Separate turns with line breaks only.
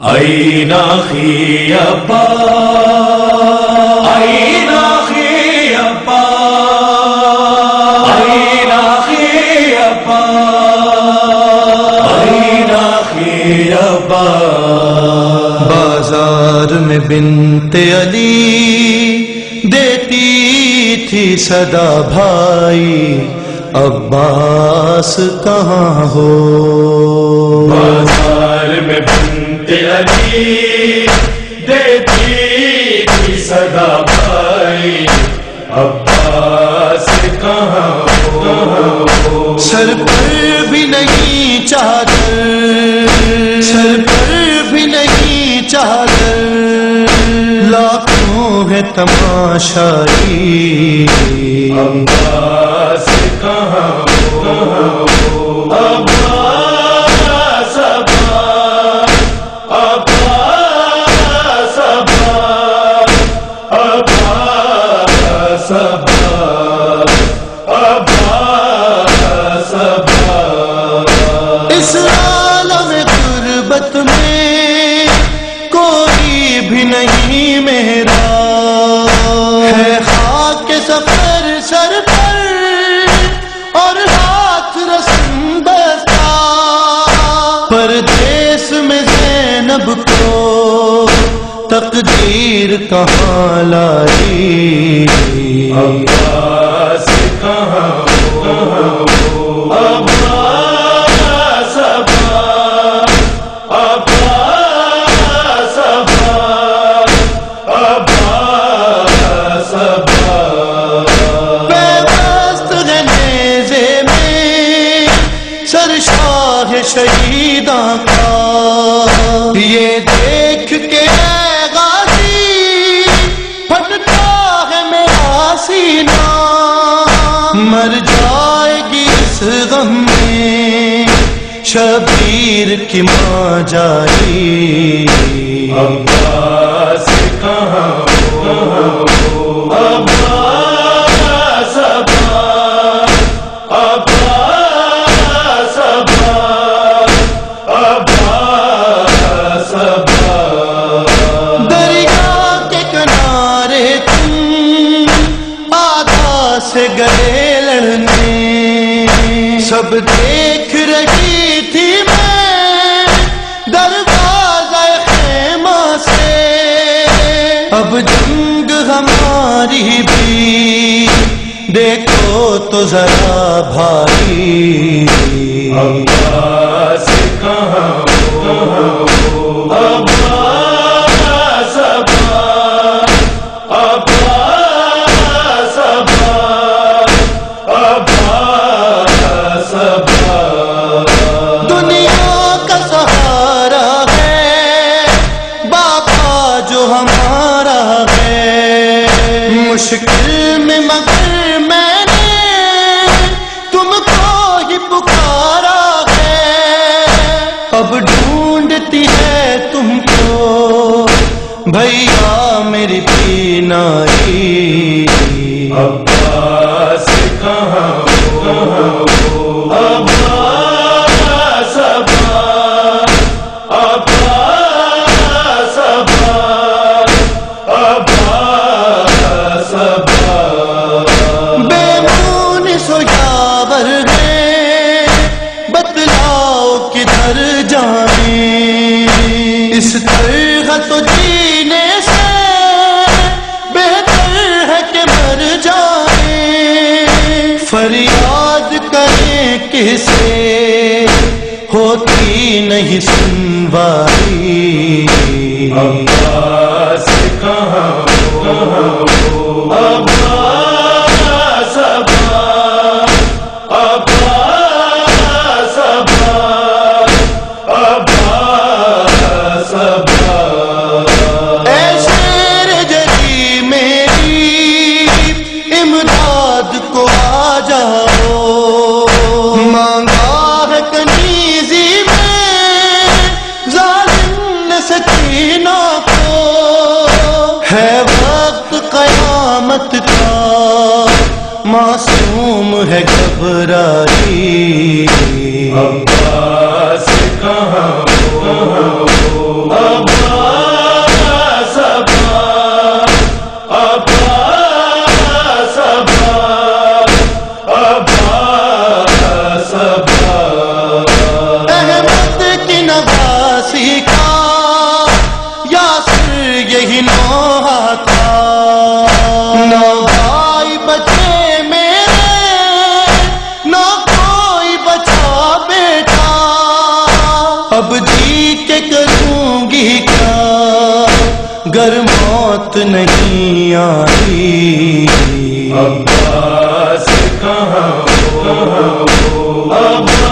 أخي أبا أين أخي أبا أين أخي أبا أين أخي أبا
بازار میں بنت علی دیتی تھی صدا بھائی عباس کہاں ہو
بازار میں علی دیتی تھی صدا بھائی۔ عباس کہاں ہو؟
سر پر بھی نہیں چادر سر پر بھی نہیں چادر۔ لاکھوں ہے تماشائی
عباس کہاں
میرا ہے خاک سفر سر پر اور ہاتھ رسم بستا۔ پردیس میں زینب کو تقدیر کہاں لائی؟ شہیداں کا۔ یہ دیکھ کے اے غازی پھٹتا ہے میرا سینہ۔ مر جائے گی اس غم میں شبیر کی ماں جائی
عباس کہاں
سے گئے لڑنے۔ سب دیکھ رہی تھی میں دروازہ خیمہ سے۔ اب جنگ ہماری بھی دیکھو تو ذرا بھائی
کہاں
میری پینائی۔
عباس کہاں
سے ہوتی نہیں سنوائی
کہاں
کہاں کنیزی میں، ظالم نے سکینوں کو ہے وقت قیامت کا۔ معصوم ہے گھبرائی
عباس، کہاں
گر موت نہیں آئی۔
عباس کہاں ہو؟